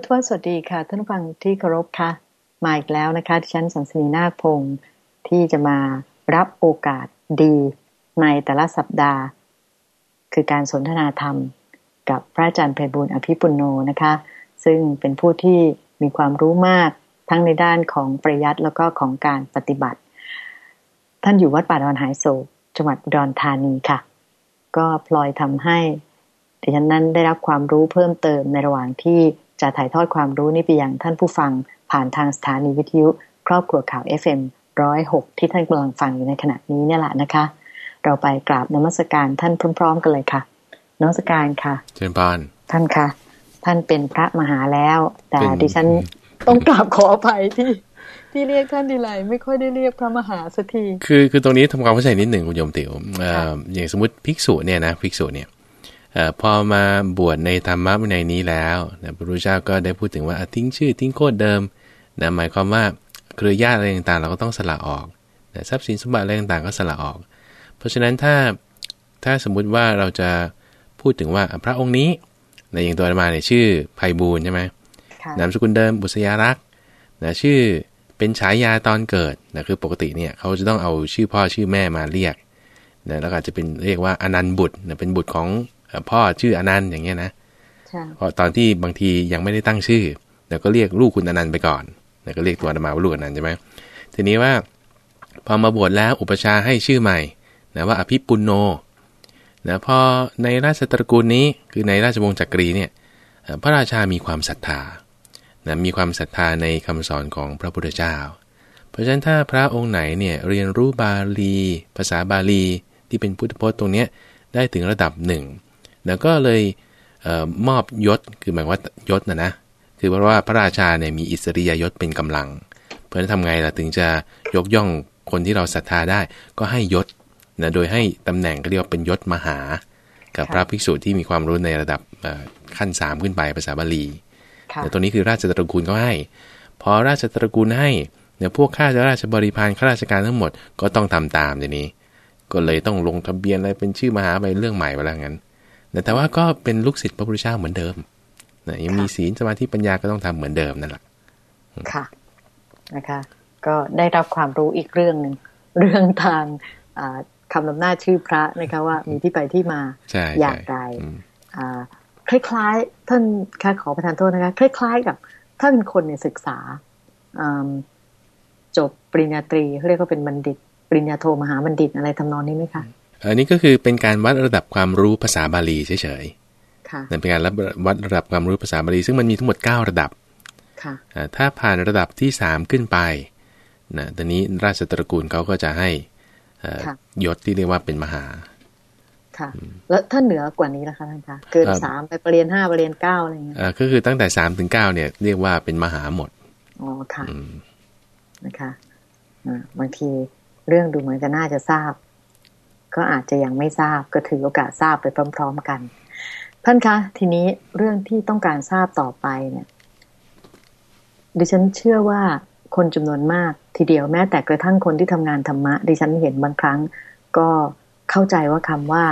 พุทธวสวัสดีค่ะ ท่านผู้ฟังที่เคารพค่ะ มาอีกแล้วนะคะที่ฉันสันสนีนาคพงศ์ที่จะมารับโอกาสดีในแต่ละสัปดาห์ คือการสนทนาธรรม กับพระอาจารย์ไพบุญอภิปุโนนะคะ ซึ่งเป็นผู้ที่มีความรู้มากทั้งในด้านของปริยัติแล้วก็ของการปฏิบัติ ท่านอยู่วัดป่าดอนหายโศกจังหวัดอุดรธานีค่ะ ก็พลอยทำให้ดิฉันนั้นได้รับความรู้เพิ่มเติมในระหว่างที่ จะถ่ายทอดความรู้นี้ไปยังท่านผู้ฟัง ผ่านทางสถานีวิทยุ ครอบครัวข่าว FM106 ที่ท่านกำลังฟังอยู่ในขณะนี้เนี่ยแหละนะคะ เราไปกราบนมัสการท่านพร้อม ๆ กันเลยค่ะนมัสการค่ะเชิญพานท่านคะท่านเป็นพระมหาแล้ว แต่ดิฉันต้องกราบขออภัยที่ที่เรียกท่านดีไรไม่ค่อยได้เรียกพระมหาสักที คือคือตรงนี้ทำความเข้าใจนิดหนึ่งคุณโยมติ๋วเอ่ออย่างสมมติภิกษุเนี่ยนะภิกษุเนี่ยเอ่อ พอมาบวชในธรรมะวินัยนี้แล้วนะพระพุทธเจ้าก็ได้พูดถึงว่าอะทิ้งชื่อทิ้งโคดเดิมนะหมายความว่าเครือญาติอะไรต่างๆ เราก็ต้องสละออกนะทรัพย์สินสมบัติอะไรต่างๆ ก็สละออก เพราะฉะนั้นถ้าถ้าสมมุติว่าเราจะพูดถึงว่าพระองค์นี้ในอย่างตัวอาตมาเนี่ยชื่อไพบูลย์ใช่ไหมค่ะนามสกุลเดิมบุษยารักษ์นะชื่อเป็นฉายาตอนเกิดนะคือปกติเนี่ยเขาจะต้องเอาชื่อพ่อชื่อแม่มาเรียกนะแล้วก็อาจจะเป็นเรียกว่าอนันต์บุตรนะเป็นบุตรของเอ่อ พ่อชื่ออนันต์อย่างเงี้ยนะใช่เพราะตอนที่บางทียังไม่ได้ตั้งชื่อเราก็เรียกลูกคุณอนันต์ไปก่อนนะก็เรียกตัวอาตมาว่าลูกอนันต์ใช่ไหมทีนี้ว่าพอมาบวชแล้วอุปชฌาย์ให้ชื่อใหม่นะว่าอภิปุณโนนะพอในราชตระกูลนี้คือในราชวงศ์จักรีเนี่ยเอ่อพระราชามีความศรัทธานะมีความศรัทธาในคำสอนของพระพุทธเจ้า เพราะฉะนั้นถ้าพระองค์ไหนเนี่ยเรียนรู้บาลี ภาษาบาลีที่เป็นพุทธพจน์ตรงเนี้ยได้ถึงระดับหนึ่ง แล้วก็เลยเออมอบยศคือหมายว่ายศนะนะคือเพราะว่าพระราชาเนี่ยมีอิสริยยศเป็นกำลัง เพราะฉะนั้นทำไงล่ะถึงจะยกย่องคนที่เราศรัทธาได้ ก็ให้ยศนะโดยให้ตำแหน่งก็เรียกว่าเป็นยศมหา กับพระภิกษุที่มีความรู้ในระดับเอ่อขั้นสามขึ้นไปภาษาบาลีค่ะแต่ตัวนี้คือราชตระกูลก็ให้ พอราชตระกูลให้เนี่ยพวกข้าราชบริพารข้าราชการทั้งหมดก็ต้องทำตามเดี๋ยวนี้ ก็เลยต้องลงทะเบียนอะไรเป็นชื่อมหาไปเรื่องใหม่ไปแล้วงั้น แต่แต่ว่าก็เป็นลูกศิษย์พระพุทธเจ้าเหมือนเดิมนะยังมีศีลสมาธิปัญญาก็ต้องทำเหมือนเดิมนั่นแหละค่ะนะคะ ก็ได้รับความรู้อีกเรื่องหนึ่งเรื่องทางอ่าคำนำหน้าชื่อพระนะคะว่ามีที่ไปที่มาใช่อใช่ย่างไรอืมอ่าคล้ายๆ ท่านค่ะขอประทานโทษนะคะคล้ายๆ กับถ้าเป็นคนเนี่ยศึกษาอืมจบปริญญาตรีเขาเรียกว่าเป็นบัณฑิต ปริญญาโทมหาบัณฑิตอะไรทำนองนี้ไหมคะ อันนี้ก็คือเป็นการวัดระดับความรู้ภาษาบาลีเฉยค่ะๆนั่นเป็นการวัดระดับความรู้ภาษาบาลีซึ่งมันมีทั้งหมด 9 ระดับค่ะอ่าถ้าผ่านระดับที่ 3 ขึ้นไปนะตอนนี้ราชตระกูลเขาก็จะให้เอ่อค่ะยศที่เรียกว่าเป็นมหา ค่ะ แล้วถ้าเหนือกว่านี้ล่ะคะท่านคะ เกินครับสามไปปรริญญาห้าปรริญญาเก้าอะไรอย่างเงี้ยเอ่อก็คือตั้งแต่3าถึงเเนี่ย เรียกว่าเป็นมหาหมด อ๋อ ค่ะอืมนะคะอ่าบางทีเรื่องดูเหมือนจะน่าจะทราบ ก็อาจจะยังไม่ทราบก็ถือโอกาสทราบไปพร้อม ๆกัน ท่านคะ ทีนี้เรื่องที่ต้องการทราบต่อไปเนี่ย ดิฉันเชื่อว่าคนจำนวนมากทีเดียวแม้แต่กระทั่งคนที่ทำงานธรรมะ ดิฉันเห็นบางครั้ง ก็เข้าใจว่าคำว่า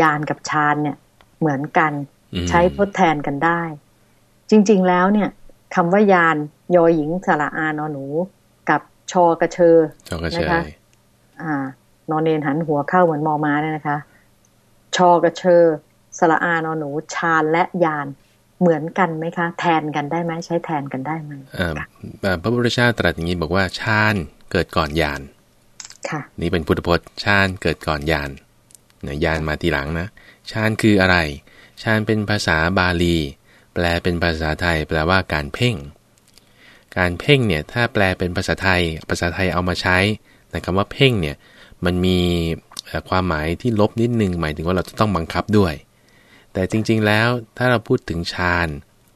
ยานกับฌานเนี่ย เหมือนกันอืมใช้ทดแทนกันได้ จริง ๆ แล้วเนี่ยคำว่ายานยอหญิงสระอานอหนู กับชอกระเชอชอบกระเชนะคะยอ่า นอนเนนหันหัวเข้าเหมือนมอม้าเนี่ยนะคะ ชอกระเชอสระอานอหนู ชาญและยานเหมือนกันไหมคะ แทนกันได้ไหมใช้แทนกันได้ไหมเอ่อเอ่อพระพุทธเจ้าตรัสอย่างนี้บอกว่าฌานเกิดก่อนญาณค่ะ นี่เป็นพุทธพจน์ฌานเกิดก่อนญาณนะญาณมาทีหลังนะฌานคืออะไรฌานเป็นภาษาบาลี แปลเป็นภาษาไทย แปลว่าการเพ่ง การเพ่งเนี่ยถ้าแปลเป็นภาษาไทย ภาษาไทยเอามาใช้แต่คำว่าเพ่งเนี่ย มันมีเอ่อความหมายที่ลบนิดนึงหมายถึงว่าเราจะต้องบังคับด้วย แต่จริงๆแล้วถ้าเราพูดถึงฌาน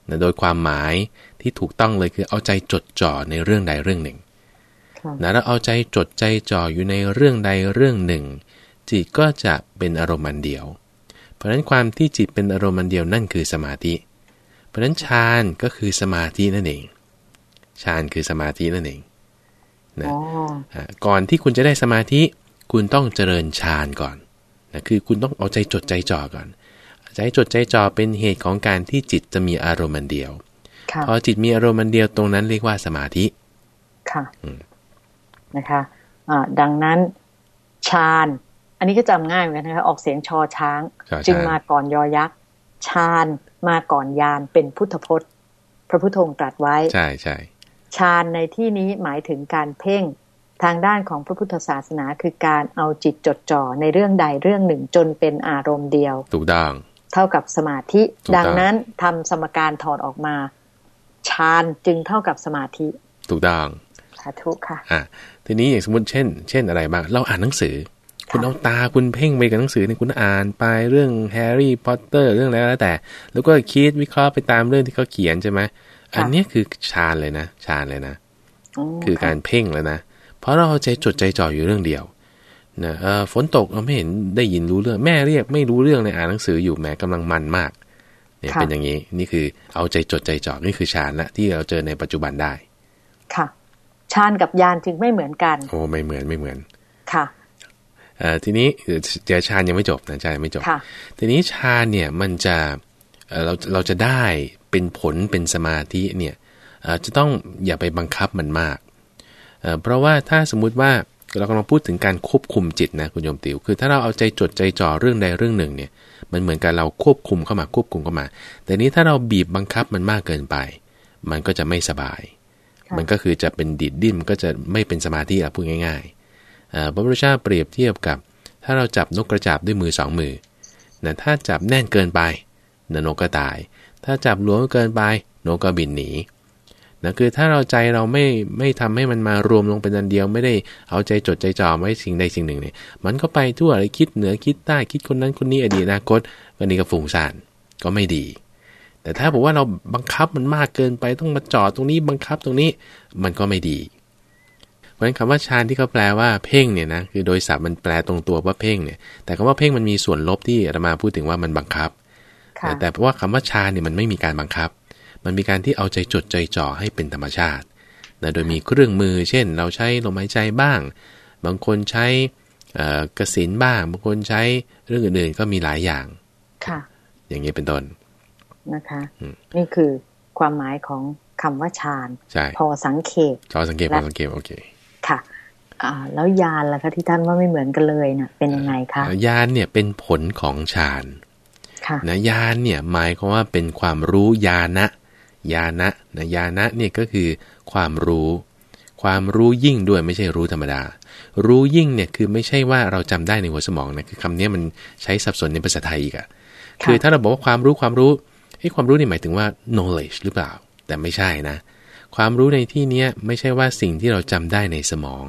นะโดยความหมายที่ถูกต้องเลยคือเอาใจจดจ่อในเรื่องใดเรื่องหนึ่งค่ะนะแล้วเอาใจจดใจจ่ออยู่ในเรื่องใดเรื่องหนึ่ง จิตก็จะเป็นอารมณ์อันเดียว เพราะฉะนั้นความที่จิตเป็นอารมณ์อันเดียวนั่นคือสมาธิ เพราะฉะนั้นฌานก็คือสมาธินั่นเองฌานคือสมาธินั่นเองนะอ๋ออ่าก่อนที่คุณจะได้สมาธิ คุณต้องเจริญฌานก่อนนะคือคุณต้องเอาใจจดใจจ่อก่อนใจจดใจจ่อเป็นเหตุของการที่จิตจะมีอารมณ์อันเดียวค่ะค่ะพอจิตมีอารมณ์มันเดียวตรงนั้นเรียกว่าสมาธิค่ะอืมนะคะอ่าดังนั้นฌานอันนี้ก็จำง่ายเหมือนกันนะคะออกเสียงชอช้างชอช้าง จึงมาก่อนยอยักษ์ฌานมาก่อนยานเป็นพุทธพจน์ พระพุทธองค์ตรัสไว้ ใช่ใช่ฌานในที่นี้หมายถึงการเพ่ง ทางด้านของพระพุทธศาสนาคือการเอาจิตจดจ่อในเรื่องใดเรื่องหนึ่งจนเป็นอารมณ์เดียว ถูกต้องเท่ากับสมาธิถูกต้องดังนั้นทำสมการถอดออกมาฌานจึงเท่ากับสมาธิ ถูกต้องสาธุค่ะอะทีนี้อย่างสมมติเช่น เช่นอะไรบ้างเราอ่านหนังสือ คุณค่ะเอาตาคุณเพ่งไปกับหนังสือเนี่ยคุณอ่านไปเรื่องแฮร์รี่พอตเตอร์เรื่องอะไรก็แล้วแต่ แล้วก็คิดวิเคราะห์ไปตามเรื่องที่เขาเขียนใช่ไหมอันเนี้ยคือฌานเลยนะฌานเลยนะมคือการเพ่งแล้วนะเพ ราะเราเอาใจจดใจจ่ออยู่เรื่องเดียวนะเออฝนตกเราไม่เห็นได้ยินรู้เรื่องแม่เรียกไม่รู้เรื่องเลยอ่านหนังสืออยู่แหม้กำลังมันมากเนี่ยเป็นอย่างนี้นี่คือเอาใจจดใจจ่อนี่คือฌานละที่เราเจอในปัจจุบันได้ ค่ะฌานกับยานจึงไม่เหมือนกันโอ้ไม่เหมือนไม่เหมือนค่ะเอ่อทีนี้เดี๋ยวเดี๋ยวฌานยังไม่จบนะฌานยังไม่จบค่ะทีนี้ฌานเนี่ยมันจะเอ่อเราเราจะได้เป็นผลเป็นสมาธิเนี่ยเอ่อจะต้องอย่าไปบังคับมันมาก เอ่อเพราะว่าถ้าสมมุติว่าเรากำลังพูดถึงการควบคุมจิตนะคุณโยมติวคือถ้าเราเอาใจจดใจจ่อเรื่องใดเรื่องหนึ่งเนี่ยมันเหมือนกับเราควบคุมเข้ามาควบคุมเข้ามา แต่นี้ถ้าเราบีบบังคับมันมากเกินไป มันก็จะไม่สบายค่ะมันก็คือจะเป็นดิดดิ้นมันก็จะไม่เป็นสมาธิอะพูดง่ายๆเอ่อพระพุทธเจ้าเปรียบเทียบกับ ถ้าเราจับนกกระจาบด้วยมือสองมือนะถ้าจับแน่นเกินไปนะนกก็ตาย ถ้าจับหลวมเกินไปนกก็บินหนี นะคือถ้าเราใจเราไม่ไม่ทำให้มันมารวมลงเป็นอันเดียว ไม่ได้เอาใจจดใจจ่อไว้สิ่งใดสิ่งหนึ่งเนี่ย มันก็ไปทั่วเลยคิดเหนือคิดใต้คิดคนนั้นคนนี้อดีตอนาคตวันนี้ก็ฟุ้งซ่านก็ไม่ดี แต่ถ้าบอกว่าเราบังคับมันมากเกินไปต้องมาจอดตรงนี้บังคับตรงนี้มันก็ไม่ดีเพราะฉะนั้นคำว่าฌานที่เขาแปลว่าเพ่งเนี่ยนะคือโดยศัพท์มันแปลตรงตัวว่าเพ่งเนี่ยแต่คำว่าเพ่งมันมีส่วนลบที่อาตมาพูดถึงว่ามันบังคับค่ะแต่เพราะว่าคำว่าฌานเนี่ยมันไม่มีการบังคับ มันมีการที่เอาใจจดใจจ่อให้เป็นธรรมชาตินะโดยมีเครื่องมือ เช่น เราใช้ลมหายใจบ้าง บางคนใช้เอ่อกสินบ้าง บางคนใช้เรื่องอื่นๆ ก็มีหลายอย่าง ค่ะ อย่างนี้เป็นต้นนะคะอืมนี่คือความหมายของคำว่าฌานใช่พอสังเขปจอสังเกตพอสังเกตโอเค ค่ะอ่าแล้วยานล่ะคะที่ท่านว่าไม่เหมือนกันเลยน่ะ เป็นยังไงคะญาณเนี่ยเป็นผลของฌานค่ะนะญาณเนี่ยหมายความว่าเป็นความรู้ญาณะ ญาณะนะญาณะเนี่ยก็คือความรู้ ความรู้ยิ่งด้วยไม่ใช่รู้ธรรมดา รู้ยิ่งเนี่ยคือไม่ใช่ว่าเราจำได้ในหัวสมองนะคือคำเนี้ยมันใช้สับสนในภาษาไทยอีกอะคือถ้าเราบอกว่าความรู้ความรู้ไอ้ยความรู้นี่หมายถึงว่า knowledge หรือเปล่า แต่ไม่ใช่นะ ความรู้ในที่เนี้ยไม่ใช่ว่าสิ่งที่เราจำได้ในสมอง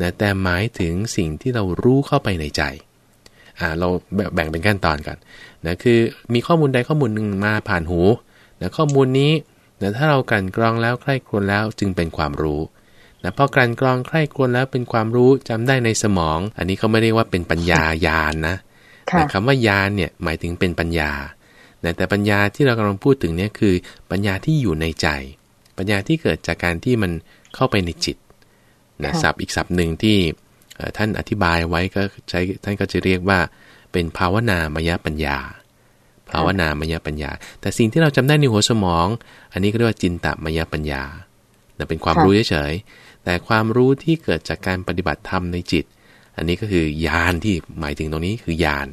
นะแต่หมายถึงสิ่งที่เรารู้เข้าไปในใจอ่าเราแบ่งแบ่งเป็นขั้นตอนกันนะคือมีข้อมูลใดข้อมูลหนึ่งมาผ่านหู นะข้อมูลนี้นะถ้าเรากลั่นกรองแล้วใคร่ครวญแล้วจึงเป็นความรู้นะพอกลั่นกรองใคร่ครวญแล้วเป็นความรู้จำได้ในสมอง อันนี้เขาไม่ได้ว่าเป็นปัญญายานนะค่ะแต่คำว่ายานเนี่ยหมายถึงเป็นปัญญานะแต่ปัญญาที่เรากำลังพูดถึงเนี่ยคือปัญญาที่อยู่ในใจ ปัญญาที่เกิดจากการที่มันเข้าไปในจิตนะค่ะศัพท์อีกศัพท์หนึ่งที่เอ่อท่านอธิบายไว้ก็ใช้ท่านก็จะเรียกว่าเป็นภาวนามยปัญญา ภาวนามยปัญญา แต่สิ่งที่เราจำได้ในหัวสมอง อันนี้ก็เรียกว่าจินตมยปัญญานะเป็นความค่ะรู้เฉยๆแต่ความรู้ที่เกิดจากการปฏิบัติธรรมในจิต อันนี้ก็คือยานที่หมายถึงตรงนี้คือยาน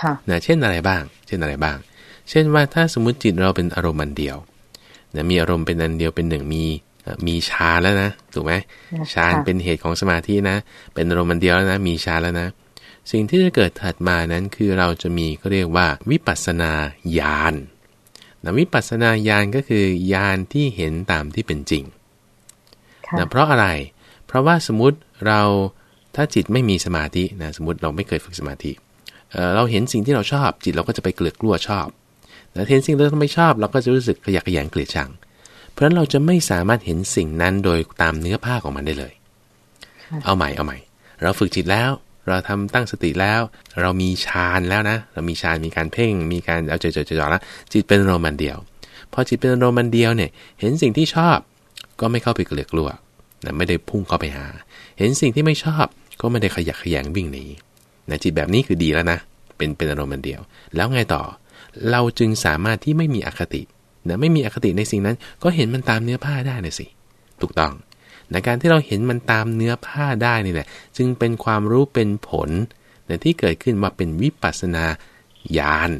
ค่ะนะเช่นอะไรบ้าง เช่นอะไรบ้าง เช่นว่าถ้าสมมติจิตเราเป็นอารมณ์อันเดียวนะมีอารมณ์เป็นอันเดียวเป็นหนึ่งมีเอ่อมีฌานแล้วนะถูกไหมค่ะฌานเป็นเหตุของสมาธินะ เป็นอารมณ์อันเดียวแล้วนะมีฌานแล้วนะ สิ่งที่จะเกิดถัดมานั้นคือเราจะมีก็เรียกว่า วิปัสสนาญาณนะวิปัสสนาญาณก็คือญาณที่เห็นตามที่เป็นจริงค่ะนะเพราะอะไร เพราะว่าสมมติเราถ้าจิตไม่มีสมาธินะสมมติเราไม่เคยฝึกสมาธิเอ่อเราเห็นสิ่งที่เราชอบ จิตเราก็จะไปเกลือกกลัวชอบแต่เห็นสิ่งที่เราไม่ชอบเราก็จะรู้สึกขยะแขยงเกลียดชัง เพราะฉะนั้นเราจะไม่สามารถเห็นสิ่งนั้นโดยตามเนื้อผ้าของมันได้เลยค่ะเอาใหม่เอาใหม่ เราฝึกจิตแล้ว เราทำตั้งสติแล้ว เรามีฌานแล้วนะ เรามีฌานมีการเพ่ง มีการเอาใจจดจจ่อแล้วจิตเป็นอารมณ์อันเดียว พอจิตเป็นอารมณ์อันเดียวเนี่ย เห็นสิ่งที่ชอบ ก็ไม่เข้าไปเกลียดกลัวนะไม่ได้พุ่งเข้าไปหา เห็นสิ่งที่ไม่ชอบ ก็ไม่ได้ขยักขยงวิ่งหนีนะจิตแบบนี้คือดีแล้วนะ เป็นเป็นอารมณ์อันเดียว แล้วไงต่อ เราจึงสามารถที่ไม่มีอคตินะไม่มีอคติในสิ่งนั้น ก็เห็นมันตามเนื้อผ้าได้เลยสิ ถูกต้อง ในการที่เราเห็นมันตามเนื้อผ้าได้นี่แหละ จึงเป็นความรู้เป็นผลแต่ที่เกิดขึ้นมาเป็นวิปัสนาญาณ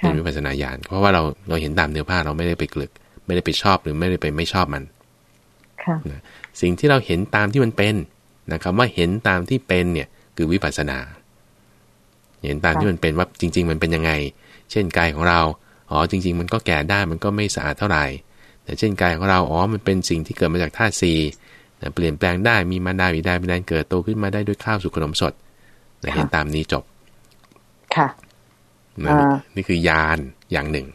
เป็นวิปัสนาญาณเพราะว่าเราเราเห็นตามเนื้อผ้าเราไม่ได้ไปกลึก ไม่ได้ไปชอบหรือไม่ได้ไปไม่ชอบมันสิ่งที่เราเห็นตามที่มันเป็นนะครับว่าเห็นตามที่เป็นเนี่ยคือวิปัสนา เห็นตามที่มันเป็นว่าจริง ๆ มันเป็นยังไง เช่นกายของเราอ๋อจริง ๆ มันก็แก่ได้มันก็ไม่สะอาดเท่าไหร่ แต่เช่นกายของเราอ๋อมันเป็นสิ่งที่เกิดมาจากธาตุสี่เปลี่ยนแปลงได้มีมาดาวิดาเป็นแนเกิดโตขึ้นมาได้ด้วยข้าวสุกขนมสดเห็นตามนี้จบ ค่ะนี่คือยานอย่างหนึ่ง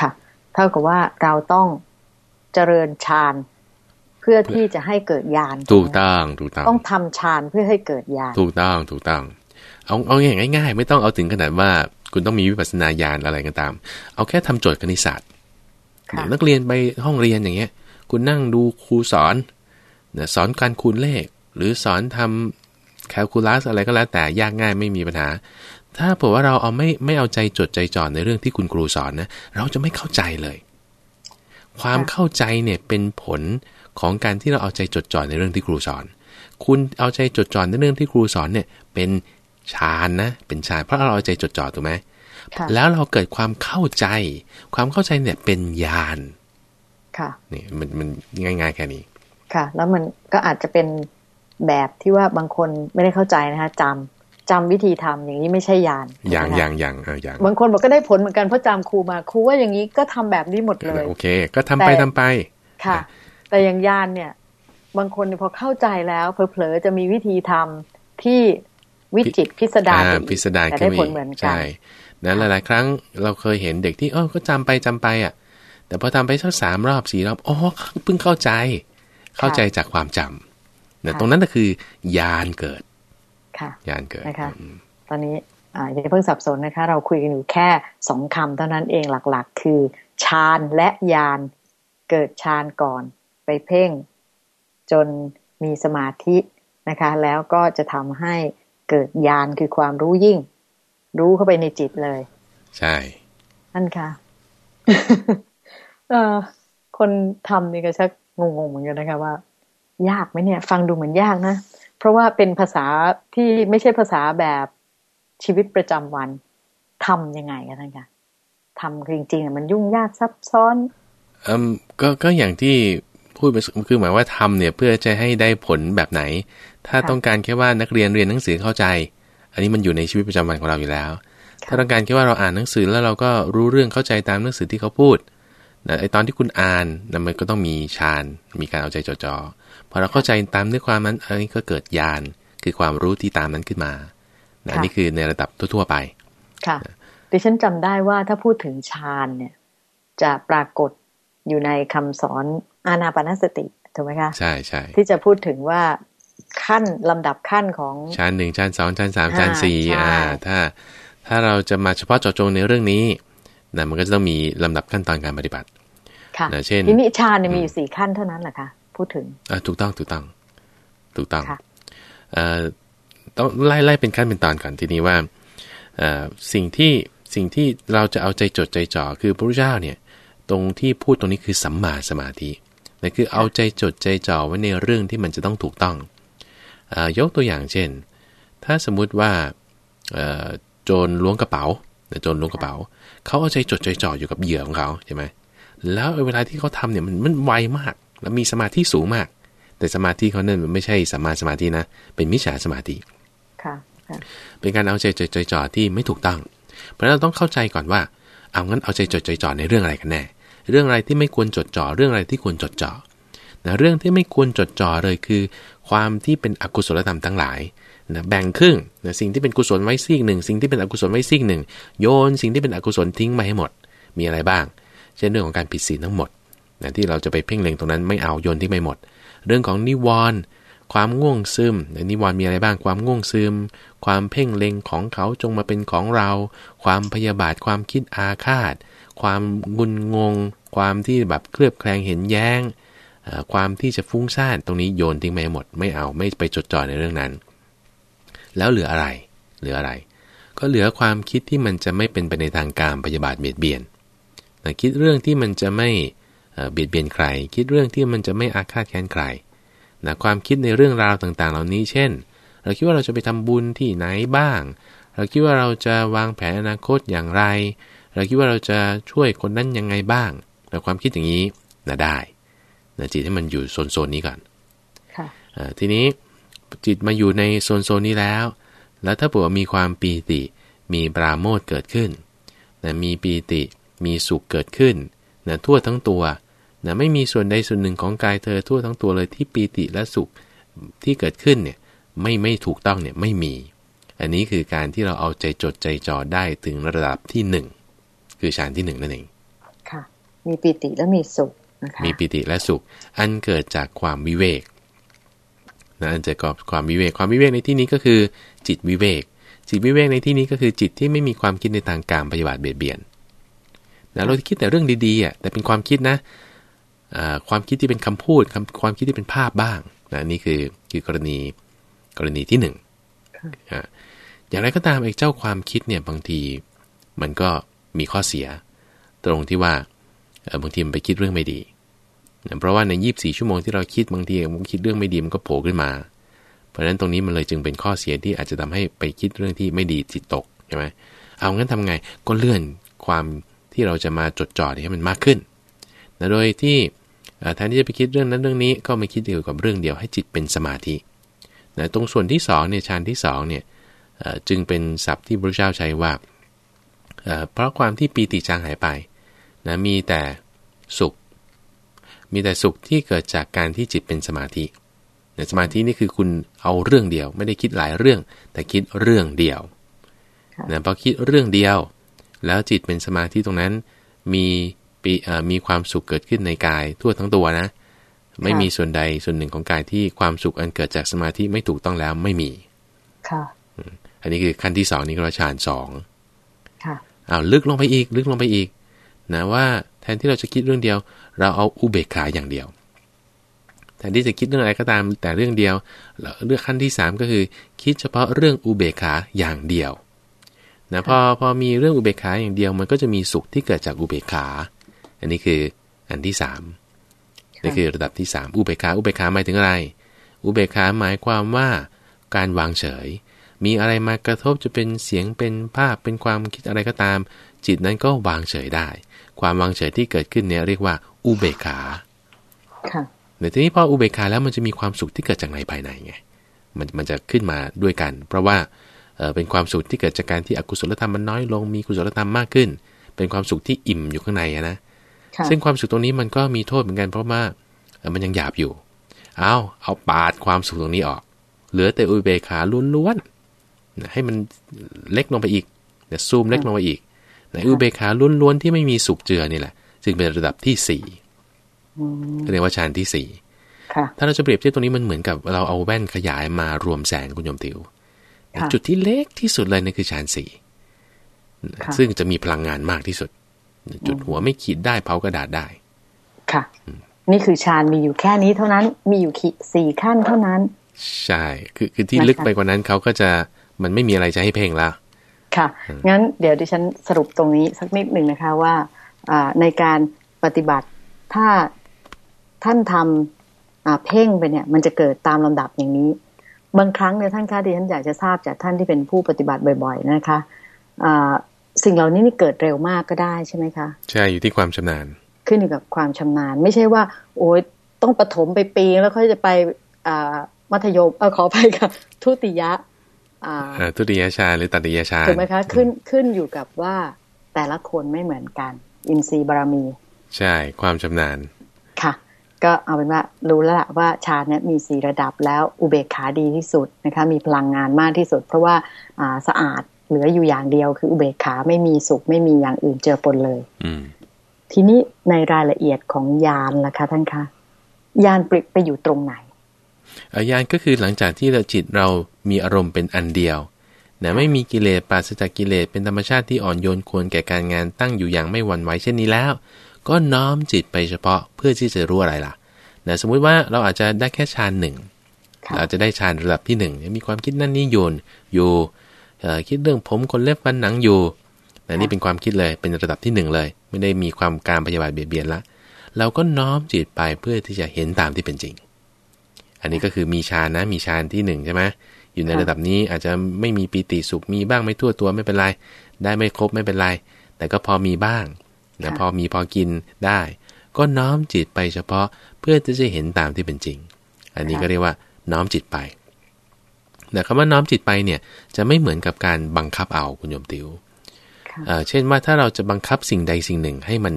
ค่ะ เท่ากับว่าเราต้องเจริญฌานเพื่อที่จะให้เกิดญาณถูกต้องถูกต้องต้องทำฌานเพื่อให้เกิดญาณถูกต้องถูกต้อง เอาเอาอย่างง่าย ๆ ไม่ต้องเอาถึงขนาดว่า คุณต้องมีวิปัสสนาญาณอะไรก็ตาม เอาแค่ทำโจทย์คณิตศาสตร์ นักเรียนไปห้องเรียนอย่างเงี้ย คุณนั่งดูครูสอนสอนการคูณเลข หรือสอนทำแคลคูลัสอะไรก็แล้วแต่ยากง่ายไม่มีปัญหา ถ้าบอกว่าเราเอาไม่ไม่เอาใจจดใจจ่อในเรื่องที่คุณครูสอนนะเราจะไม่เข้าใจเลย ความเข้าใจเนี่ยเป็นผลของการที่เราเอาใจจดจ่อในเรื่องที่ครูสอน คุณเอาใจจดจ่อในเรื่องที่ครูสอนเนี่ย เป็นฌานนะ เป็นฌานเพราะเราเอาใจจดจ่อถูกไหม แล้วเราเกิดความเข้าใจ ความเข้าใจเนี่ยเป็นญาณค่ะนี่มันมันง่าย ๆ แค่นี้ ค่ะ แล้วมันก็อาจจะเป็นแบบที่ว่าบางคนไม่ได้เข้าใจนะคะจำจำวิธีทำอย่างนี้ไม่ใช่ยานอย่างอย่างอย่างเอออย่างบางคนบอกก็ได้ผลเหมือนกันเพราะจำครูมาครูว่าอย่างนี้ก็ทำแบบนี้หมดเลยโอเค ก็ทำไปทำไปค่ะ แต่อย่างยานเนี่ย บางคนพอเข้าใจแล้วเผลอๆจะมีวิธีทำที่วิจิตพิสดารพิสดารได้ผลเหมือนกันใช่ นั้นหลายๆ ครั้งเราเคยเห็นเด็กที่เออก็จำไปจำไปอะ แต่พอทำไปสักสามรอบสี่รอบอ๋อเพิ่งเข้าใจ เข้าใจจากความจำเนี่ยตรงนั้นก็คือยานเกิดค่ะยานเกิดนะคะตอนนี้อ่าอย่าเพิ่งสับสนนะคะ เราคุยกันอยู่แค่สองคำเท่านั้นเองหลักๆ คือฌานและยานเกิดฌานก่อน ไปเพ่ง จนมีสมาธินะคะ แล้วก็จะทำให้เกิดญาณคือความรู้ยิ่ง รู้เข้าไปในจิตเลย ใช่นั่นค่ะเออคนทำนี่ก็ชักงงๆเหมือนกันนะคะว่า ยากไหมเนี่ย ฟังดูเหมือนยากนะ เพราะว่าเป็นภาษาที่ไม่ใช่ภาษาแบบชีวิตประจำวันทำยังไงกันท่านคะทำจริงๆมันยุ่งยากซับซ้อนอืมก็ก็อย่างที่พูดคือหมายว่าทำเนี่ยเพื่อจะให้ได้ผลแบบไหน ถ้าต้องการแค่ว่านักเรียนเรียนหนังสือเข้าใจ อันนี้มันอยู่ในชีวิตประจำวันของเราอยู่แล้ว ถ้าต้องการแค่ว่าเราอ่านหนังสือแล้วเราก็รู้เรื่องเข้าใจตามหนังสือที่เขาพูดนะไอตอนที่คุณอ่านนะมันก็ต้องมีฌานมีการเอาใจจดจ่อพอเราเข้าใจตามเนื้อความนั้นอันนี้ก็เกิดญาณคือความรู้ที่ตามนั้นขึ้นมานะนี่คือในระดับทั่วๆไป ค่ะ ดิฉันจำได้ว่าถ้าพูดถึงฌานเนี่ย จะปรากฏอยู่ในคำสอนอานาปนสติถูกไหมคะ ใช่ใช่ที่จะพูดถึงว่า ขั้นลำดับขั้นของชั้นหนึ่งชั้นสองชั้นสามชั้นสี่อ่า ถ้าถ้าเราจะมาเฉพาะเจาะจงในเรื่องนี้นะมันก็จะต้องมีลำดับขั้นตอนการปฏิบัติ ค่ะนะเช่นทีนี้ฌานเนี่ยมีอยู่สี่ขั้นเท่านั้นแหละคะพูดถึงอ่าถูกต้องถูกต้อง ถูกต้องเอ่อต้องไล่ไล่เป็นขั้นเป็นตอนก่อนทีนี้ว่าเอ่อสิ่งที่สิ่งที่เราจะเอาใจจดใจจ่อคือพระพุทธเจ้าเนี่ย ตรงที่พูดตรงนี้คือสัมมาสมาธินั่นคือเอาใจจดใจจ่อไว้ในเรื่องที่มันจะต้องถูกต้องอ ยกตัวอย่างเช่น ถ้าสมมุติว่าโจรล้วงกระเป๋าโจรล้วงกระเป๋า เขาเอาใจจดใจจ่ออยู่กับเหยื่อของเขาใช่ไหมแล้วเวลาที่เขาทำเนี่ยมันมันไวมาก แล้วมีสมาธิสูงมาก แต่สมาธิเขาเนี่ยมันไม่ใช่สัมมาสมาธินะ เป็นมิจฉาสมาธิค่ะเป็นการเอาใจจดใจจ่อที่ไม่ถูกต้อง เพราะเราต้องเข้าใจก่อนว่า เอางั้นเอาใจจดใจจ่อในเรื่องอะไรกันแน่ เรื่องอะไรที่ไม่ควรจดจ่อ เรื่องอะไรที่ควรจดจ่อ นะเรื่องที่ไม่ควรจดจ่อเลยคือ ความที่เป็นอกุศลธรรมทั้งหลายนะแบ่งครึ่งนะสิ่งที่เป็นกุศลไว้ซีกหนึ่งสิ่งที่เป็นอกุศลไว้ซีกหนึ่งโยนสิ่งที่เป็นอกุศลทิ้งไปให้หมด มีอะไรบ้าง เช่นเรื่องของการผิดศีลทั้งหมดนะที่เราจะไปเพ่งเล็งตรงนั้นไม่เอาโยนที่ไม่หมด เรื่องของนิวรณ์ความง่วงซึมนิวรณ์มีอะไรบ้างความง่วงซึม ความเพ่งเล็งของเขาจงมาเป็นของเรา ความพยาบาทความคิดอาฆาต ความงุนงง ความที่แบบเคลือบแคลงเห็นแย้ง ความที่จะฟุ้งซ่านตรงนี้โยนทิ้งไปหมดไม่เอาไม่ไปจดจ่อในเรื่องนั้น แล้วเหลืออะไร เหลืออะไร ก็เหลือความคิดที่มันจะไม่เป็นไปในทางการพยาบาทเบียดเบียนคิดเรื่องที่มันจะไม่เบียดเบียนใคร คิดเรื่องที่มันจะไม่อาฆาตแค้นใครนะความคิดในเรื่องราวต่างๆ เหล่านี้ เช่น เราคิดว่าเราจะไปทำบุญที่ไหนบ้าง เราคิดว่าเราจะวางแผนอนาคตอย่างไร เราคิดว่าเราจะช่วยคนนั้นยังไงบ้างแต่ความคิดอย่างนี้นะได้ นะจิตให้มันอยู่โซนๆนี้ก่อนทีนี้จิตมาอยู่ในโซนโซนนี้แล้ว แล้วถ้าบอกว่ามีความปีติ มีปราโมทเกิดขึ้นนะมีปีติมีสุขเกิดขึ้นนะทั่วทั้งตัวนะไม่มีส่วนใดส่วนหนึ่งของกายเธอทั่วทั้งตัวเลยที่ปีติและสุขที่เกิดขึ้นเนี่ยไม่ไม่ถูกต้องเนี่ยไม่มี อันนี้คือการที่เราเอาใจจดใจจ่อได้ถึงระดับที่หนึ่งคือฌานที่หนึ่งนั่นเองค่ะ มีปีติและมีสุขนะคะ มีปีติและสุข อันเกิดจากความวิเวกนะอันจะกอบความวิเวก ความวิเวกในที่นี้ก็คือ จิตวิเวก จิตวิเวกในที่นี้ก็คือจิตที่ไม่มีความคิดในทางการปฏิบัติเบียดเบียนนะเราคิดแต่เรื่องดีๆอะแต่เป็นความคิดนะความคิดที่เป็นคำพูดความคิดที่เป็นภาพบ้างนะนี่คือคือกรณีกรณีที่หนึ่งอย่างไรก็ตามไอ้เจ้าความคิดเนี่ยบางที มันก็มีข้อเสีย ตรงที่ว่า บางทีมันไปคิดเรื่องไม่ดี เพราะว่าในยีบสี่ชั่วโมงที่เราคิดบางทีมันคิดเรื่องไม่ดีมันก็โผล่ขึ้นมา เพราะฉะนั้นตรงนี้มันเลยจึงเป็นข้อเสียที่อาจจะทำให้ไปคิดเรื่องที่ไม่ดีจิตตกใช่ไหมเอางั้นทำไงก็เลื่อนความที่เราจะมาจดจ่อให้มันมากขึ้นนะโดยที่แทนที่จะไปคิดเรื่องนั้นเรื่องนี้ก็มาคิดเกี่ยวกับเรื่องเดียวให้จิตเป็นสมาธินะตรงส่วนที่2เนี่ยฌานที่2เนี่ยจึงเป็นศัพท์ที่พระเจ้าใช้ว่าเพราะความที่ปีติจางหายไป นะมีแต่สุข มีแต่สุขที่เกิดจากการที่จิตเป็นสมาธิแต่สมาธินี่คือคุณเอาเรื่องเดียว ไม่ได้คิดหลายเรื่อง แต่คิดเรื่องเดียวนะพอคิดเรื่องเดียว แล้วจิตเป็นสมาธิตรงนั้น มีปีมีความสุขเกิดขึ้นในกายทั่วทั้งตัวนะ ไม่มีส่วนใดส่วนหนึ่งของกายที่ความสุขอันเกิดจากสมาธิไม่ถูกต้องแล้วไม่มี ค่ะ อันนี้คือขั้นที่สองนี่ก็ฌานสองค่ะอ้าวลึกลงไปอีก ลึกลงไปอีก นะว่าแทนที่เราจะคิดเรื่องเดียว เราเอาอุเบกขาอย่างเดียวแทนที่จะคิดเรื่องอะไรก็ตามแต่เรื่องเดียวเรื่องขั้นที่สามก็คือ คิดเฉพาะเรื่องอุเบกขาอย่างเดียวนะพอพอมีเรื่องอุเบกขาอย่างเดียว มันก็จะมีสุขที่เกิดจากอุเบกขา อันนี้คืออันที่สามนี่คือระดับที่สามอุเบกขาอุเบกขาหมายถึงอะไร อุเบกขาหมายความว่าการวางเฉย มีอะไรมากระทบจะเป็นเสียงเป็นภาพเป็นความคิดอะไรก็ตาม จิตนั้นก็วางเฉยได้ ความวางเฉยที่เกิดขึ้นเนี่ยเรียกว่าอุเบกขาค่ะแต่ทีนี้พออุเบกขาแล้วมันจะมีความสุขที่เกิดจากในภายในไง มันมันจะขึ้นมาด้วยกัน เพราะว่าเเป็นความสุขที่เกิดจากการที่อกุศลธรรมมันน้อยลง มีกุศลธรรมมากขึ้น เป็นความสุขที่อิ่มอยู่ข้างในนะ ซึ่งความสุขตรงนี้มันก็มีโทษเหมือนกันเพราะว่ามันยังหยาบอยู่ เอาเอาปาดความสุขตรงนี้ออก เหลือแต่อุเบกขาล้วนๆให้มันเล็กลงไปอีกเดี๋ยวซูมเล็กลงไปอีกใน อุเบกขาล้วนๆที่ไม่มีสุขเจือนี่แหละ จึงเป็นระดับที่สี่เรียกว่าฌานที่สี่ถ้าเราจะเปรียบเทียบตรงนี้มันเหมือนกับเราเอาแว่นขยายมารวมแสงคุณยมติวจุดที่เล็กที่สุดเลยนั่นคือฌานสี่ซึ่งจะมีพลังงานมากที่สุด จุดหัวไม่ขีดได้เผากระดาษได้ ค่ะ นี่คือฌานมีอยู่แค่นี้เท่านั้น มีอยู่ขีสี่ขั้นเท่านั้น ใช่ คือคือที่ลึกไปกว่านั้นเขาก็จะมันไม่มีอะไรจะให้เพ่งแล้ว ค่ะ งั้นเดี๋ยวดิฉันสรุปตรงนี้สักนิดหนึ่งนะคะว่าในการปฏิบัติถ้าท่านทำเพ่งไปเนี่ย มันจะเกิดตามลำดับอย่างนี้ บางครั้งเนี่ยท่านคะดิฉันอยากจะทราบจากท่านที่เป็นผู้ปฏิบัติบ่อย ๆ นะคะสิ่งเหล่านี้นี่เกิดเร็วมากก็ได้ใช่ไหมคะ ใช่อยู่ที่ความชำนาญ ขึ้นอยู่กับความชำนาญ ไม่ใช่ว่า โอ้ยต้องปฐมไปปีแล้วค่อยจะไปอ่ามัธยมเออขอไปค่ะทุติยะอ่า ทุติยชาหรือตัติยชาถูกไหมคะขึ้นขึ้นอยู่กับว่าแต่ละคนไม่เหมือนกัน อินทรีย์บารมี ใช่ความชำนาญค่ะ ก็เอาเป็นว่ารู้แล้วละว่าชาเนี่ยมีสี่ระดับแล้วอุเบกขาดีที่สุดนะคะมีพลังงานมากที่สุด เพราะว่าอ่าสะอาดเหลืออยู่อย่างเดียว คืออุเบกขาไม่มีสุขไม่มีอย่างอื่นเจอปนเลยทีนี้ในรายละเอียดของยานล่ะคะท่านคะยานปริไปอยู่ตรงไหน ยานก็คือหลังจากที่เราจิตเรามีอารมณ์เป็นอันเดียวนะไม่มีกิเลสปราศจากกิเลสเป็นธรรมชาติที่อ่อนโยนควรแก่การงานตั้งอยู่อย่างไม่หวั่นไหวเช่นนี้แล้ว ก็น้อมจิตไปเฉพาะเพื่อที่จะรู้อะไรล่ะนะสมมุติว่าเราอาจจะได้แค่ฌานหนึ่งเราจะได้ฌานระดับที่หนึ่งมีความคิดนั่นนี่โยนอยู่คิดเรื่องผมคนเล็บฟันหนังอยู่นะนี่เป็นความคิดเลยเป็นระดับที่หนึ่งเลย ไม่ได้มีความการพยาบาทเบียดเบียนละเราก็น้อมจิตไปเพื่อที่จะเห็นตามที่เป็นจริง อันนี้ก็คือมีฌานนะ มีฌานที่หนึ่งใช่ไหมอยู่ในระดับนี้อาจจะไม่มีปีติสุขมีบ้างไม่ทั่วตัวไม่เป็นไร ได้ไม่ครบไม่เป็นไร แต่ก็พอมีบ้างนะพอมีพอกินได้ ก็น้อมจิตไปเฉพาะเพื่อที่จะเห็นตามที่เป็นจริง อันนี้ก็เรียกว่าน้อมจิตไปแต่คำว่าน้อมจิตไปเนี่ยจะไม่เหมือนกับการบังคับเอาคุณโยมติว๋วเช่นว่าถ้าเราจะบังคับสิ่งใดสิ่งหนึ่งให้มัน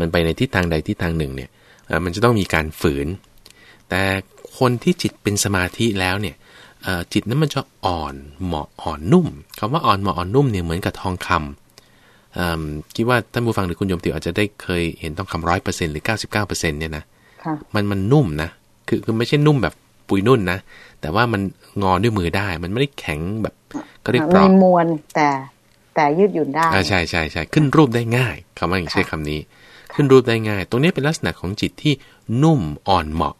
มันไปในทิศทางใดทิศทางหนึ่งเนี่ยมันจะต้องมีการฝืน แต่ คนที่จิตเป็นสมาธิแล้วเนี่ยจิตนั้นมันจะอ่อนเหมาะอ่อนนุ่มคำว่าอ่อนเหมาะอ่อนนุ่มเนี่ยเหมือนกับทองคำคิดว่าท่านผู้ฟังหรือคุณโยมติวอาจจะได้เคยเห็นทองคำร้อยเปอร์เซ็นต์หรือเก้าสิบเก้าเปอร์เซ็นต์เนี่ยนะมันมันนุ่มนะคือคือไม่ใช่นุ่มแบบปุยนุ่นนะ แต่ว่ามันงอด้วยมือได้ มันไม่ได้แข็งแบบก็เรียกปลอกมีมวลแต่แต่ยืดหยุ่นได้ใช่ใช่ใช่ขึ้นรูปได้ง่ายคำว่าอย่างใช้คำนี้ ขึ้นรูปได้ง่าย ตรงนี้เป็นลักษณะของจิตที่นุ่มอ่อนเหมาะ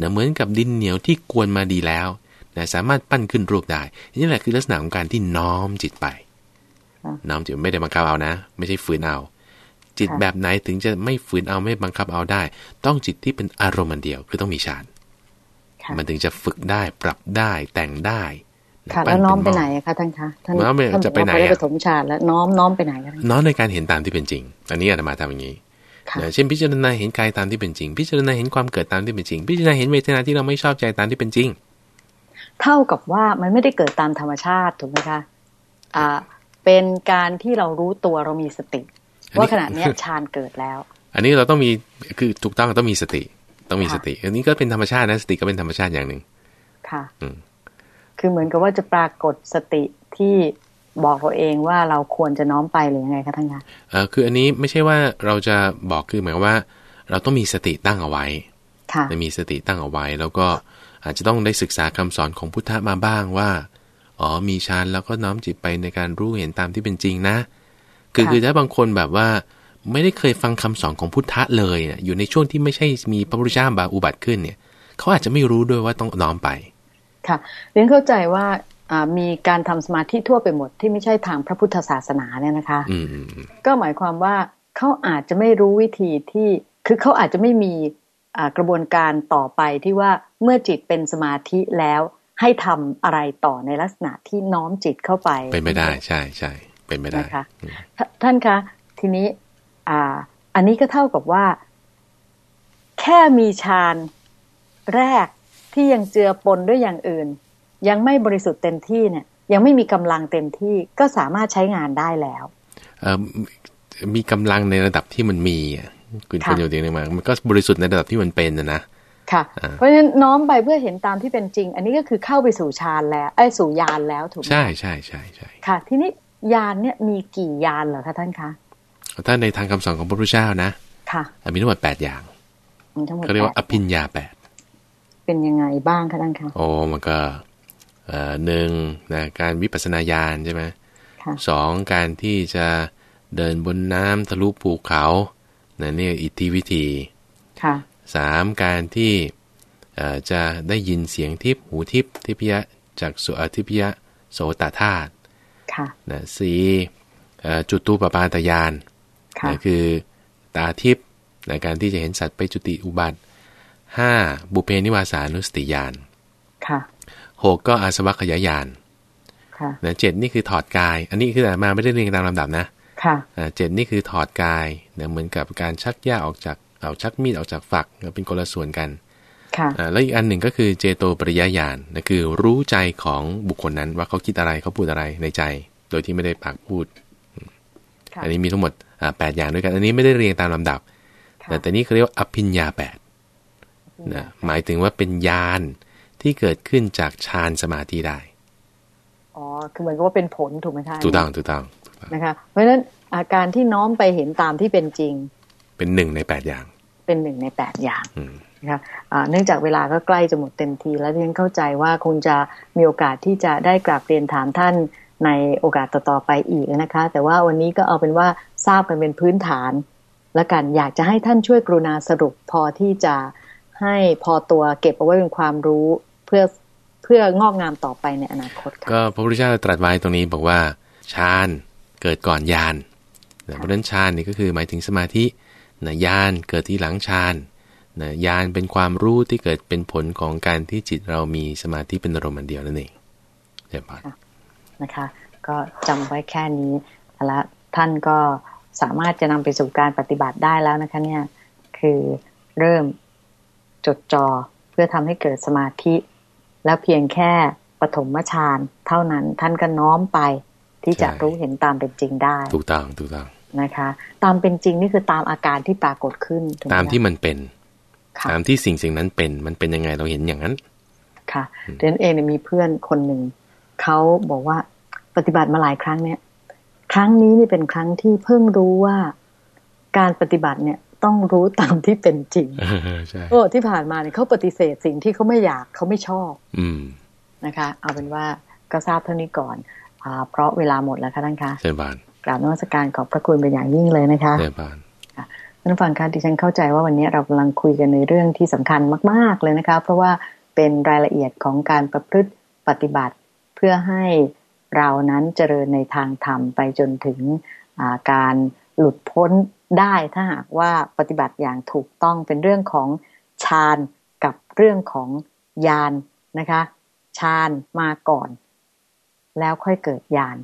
นะเหมือนกับดินเหนียวที่กวนมาดีแล้วนะสามารถปั้นขึ้นรูปได้ นี่แหละคือลักษณะของการที่น้อมจิตไป น้อมจิตไม่ได้บังคับเอานะ ไม่ใช่ฝืนเอา จิตแบบไหนถึงจะไม่ฝืนเอาไม่บังคับเอาได้ ต้องจิตที่เป็นอารมณ์เดียวคือต้องมีฌานมันถึงจะฝึกได้ปรับได้แต่งได้ค่ะแล้วน้อมไปไหนคะท่านคะท่านน้อมจะไปไหนปฐมฌานแล้วน้อมน้อมไปไหนกันน้อมในการเห็นตามที่เป็นจริง อันนี้อาตมาทำอย่างนี้ เช่นพิจารณาเห็นกายตามที่เป็นจริง พิจารณาเห็นความเกิดตามที่เป็นจริง พิจารณาเห็นเวทนาที่เราไม่ชอบใจตามที่เป็นจริง เท่ากับว่ามันไม่ได้เกิดตามธรรมชาติถูกไหมคะอ่าเป็นการที่เรารู้ตัวเรามีสติ ว่าขณะนี้ฌานเกิดแล้ว อันนี้เราต้องมีคือถูกต้องต้องมีสติ ต้องมีสติ อันนี้ก็เป็นธรรมชาตินะสติก็เป็นธรรมชาติอย่างหนึ่งค่ะคือเหมือนกับว่าจะปรากฏสติที่ บอกเราเองว่าเราควรจะน้อมไปหรือยังไงคะท่านคะเออคืออันนี้ไม่ใช่ว่าเราจะบอกคือหมายว่า เราต้องมีสติตั้งเอาไว้ค่ะมีสติตั้งเอาไว้ แล้วก็อาจจะต้องได้ศึกษาคำสอนของพุทธะมาบ้างว่าอ๋อมีฌานแล้วก็น้อมจิตไปในการรู้เห็นตามที่เป็นจริงนะ คือคือถ้าบางคนแบบว่า ไม่ได้เคยฟังคำสอนของพุทธะเลยอยู่ในช่วงที่ไม่ใช่มีพระพุทธเจ้าบาอุบัติขึ้นเนี่ย เขาอาจจะไม่รู้ด้วยว่าต้องน้อมไป ค่ะเรียนเข้าใจว่า มีการทำสมาธิทั่วไปหมดที่ไม่ใช่ทางพระพุทธศาสนาเนี่ยนะคะก็หมายความว่าเขาอาจจะไม่รู้วิธีที่คือเขาอาจจะไม่มีกระบวนการต่อไปที่ว่าเมื่อจิตเป็นสมาธิแล้วให้ทำอะไรต่อในลักษณะที่น้อมจิตเข้าไป เป็นไม่ได้ใช่ใช่เป็นไม่ได้คะท่านคะทีนี้อ่า อันนี้ก็เท่ากับว่า แค่มีฌานแรกที่ยังเจือปนด้วยอย่างอื่น ยังไม่บริสุทธิ์เต็มที่เนี่ย ยังไม่มีกำลังเต็มที่ก็สามารถใช้งานได้แล้วเออมีกำลังในระดับที่มันมีคุณคุณอยู่ดีนึงมามันก็บริสุทธิ์ในระดับที่มันเป็นนะนะค่ะเพราะฉะนั้นน้อมไปเพื่อเห็นตามที่เป็นจริง อันนี้ก็คือเข้าไปสู่ฌานแล้วไอ้สู่ยานแล้วถูกไหมใช่ใช่ใช่ใช่ค่ะ ทีนี้ยานเนี่ยมีกี่ยานเหรอคะท่านคะถ้าในทางคำสอนของพระพุทธเจ้านะค่ะมีทั้งหมดแปดอย่างเขาเรียกว่าอภิญญาแปดเป็นยังไงบ้างคะท่านคะโอ้มันก็ หนึ่งนะการวิปัสสนาญาณใช่ไหมสองการที่จะเดินบนน้ำทะลุภูเขานะนี่อิทธิวิธีสามการที่จะได้ยินเสียงทิพหูทิพทิพยะจากสุอทิพยะโสตธาตุนะสี่จุดตูปปาตยานนะคือตาทิพในการที่จะเห็นสัตว์ไปจุติอุบัติห้าบุเพนิวาสานุสติญาณ หกก็อาสวัคยายานนะเจ็ดนี่คือถอดกาย อันนี้คือมาไม่ได้เรียงตามลำดับนะเจ็ดนี่คือถอดกายเนี่ยเหมือนกับการชักหญ้าออกจากเอาชักมีดออกจากฝักเป็นคนละส่วนกันแล้วอีกอันหนึ่งก็คือเจโตปริยญาณนะคือรู้ใจของบุคคลนั้นว่าเขาคิดอะไรเขาพูดอะไรในใจ โดยที่ไม่ได้ปากพูด อันนี้มีทั้งหมดแปดอย่างด้วยกัน อันนี้ไม่ได้เรียงตามลำดับ แต่แต่นี้เขาเรียกว่าอภิญญาแปดนะหมายถึงว่าเป็นญาณ ที่เกิดขึ้นจากฌานสมาธิได้ อ๋อ คือเหมือนกับว่าเป็นผลถูกไหมคะถูกต้องถูกต้องนะคะ เพราะฉะนั้นอาการที่น้อมไปเห็นตามที่เป็นจริง เป็นหนึ่งในแปดอย่าง เป็นหนึ่งในแปดอย่างนะคะเนื่องจากเวลาก็ใกล้จะหมดเต็มที แล้วที่ฉันเข้าใจว่าคงจะมีโอกาสที่จะได้กราบเรียนถามท่านในโอกาสต่อๆไปอีกนะคะ แต่ว่าวันนี้ก็เอาเป็นว่าทราบกันเป็นพื้นฐานและกันอยากจะให้ท่านช่วยกรุณาสรุปพอที่จะให้พอตัวเก็บเอาไว้เป็นความรู้เพื่อเพื่องอกงามต่อไปในอนาคตก็พระพุทธเจ้าตรัสไว้ตรงนี้บอกว่าฌานเกิดก่อนญาณเพราะฉะนั้นฌานนี่ก็คือหมายถึงสมาธินะญาณเกิดที่หลังฌานนะญาณเป็นความรู้ที่เกิดเป็นผลของการที่จิตเรามีสมาธิเป็นอารมณ์เดียวนั่นเองเรียบร้อยนะคะ ก็จำไว้แค่นี้แล้วท่านก็สามารถจะนำไปสู่การปฏิบัติได้แล้วนะคะเนี่ยคือเริ่มจดจอ่อเพื่อทำให้เกิดสมาธิ แล้วเพียงแค่ปฐมฌานเท่านั้นท่านก็น้อมไปที่จะรู้เห็นตามเป็นจริงได้ ถูกต้องถูกต้องนะคะ ตามเป็นจริงนี่คือตามอาการที่ปรากฏขึ้น ตามที่มันเป็นตามที่สิ่งสิ่งนั้นเป็นมันเป็นยังไงเราเห็นอย่างนั้น ค่ะเดนเองมีเพื่อนคนหนึ่งเขาบอกว่าปฏิบัติมาหลายครั้งเนี่ย ครั้งนี้นี่เป็นครั้งที่เพิ่งรู้ว่าการปฏิบัติเนี่ย ต้องรู้ตามที่เป็นจริงใช่โอ้ที่ผ่านมาเนี่ยเขาปฏิเสธสิ่งที่เขาไม่อยากเขาไม่ชอบ อืมนะคะ เอาเป็นว่าก็ทราบเท่านี้ก่อนอเพราะเวลาหมดแล้วค่ะท่านคะเชิญบานกราบนวัตการขอบพระคุณเป็นอย่างยิ่งเลยนะคะเชิญบานท่านฟังคะดิฉันเข้าใจว่าวันนี้เรากำลังคุยกันในเรื่องที่สำคัญมาก ๆเลยนะคะ เพราะว่าเป็นรายละเอียดของการประพฤติปฏิบัติ เพื่อให้เรานั้นเจริญในทางธรรมไปจนถึงการหลุดพ้น ได้ถ้าหากว่าปฏิบัติอย่างถูกต้องเป็นเรื่องของฌานกับเรื่องของญาณนนะคะฌานมาก่อน แล้วค่อยเกิดญาณ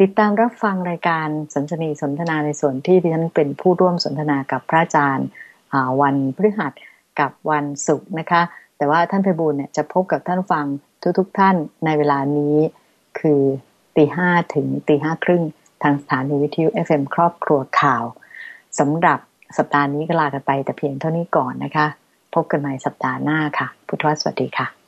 ติดตามรับฟังรายการสันสนีสนทนาในส่วนที่ดิฉันเป็นผู้ร่วมสนทนากับพระอาจารย์วันพฤหัสกับวันศุกร์นะคะ แต่ว่าท่านเพบูลเนี่ยจะพบกับท่านฟังทุกๆทท่านในเวลานี้คือตีห้าถึงตีห้าครึ่งทางสถานีวิทยุ FM ครอบครัวข่าว สำหรับสัปดาห์นี้ก็ลากันไปแต่เพียงเท่านี้ก่อนนะคะ พบกันใหม่สัปดาห์หน้าค่ะ พุทธวสวัสดีค่ะ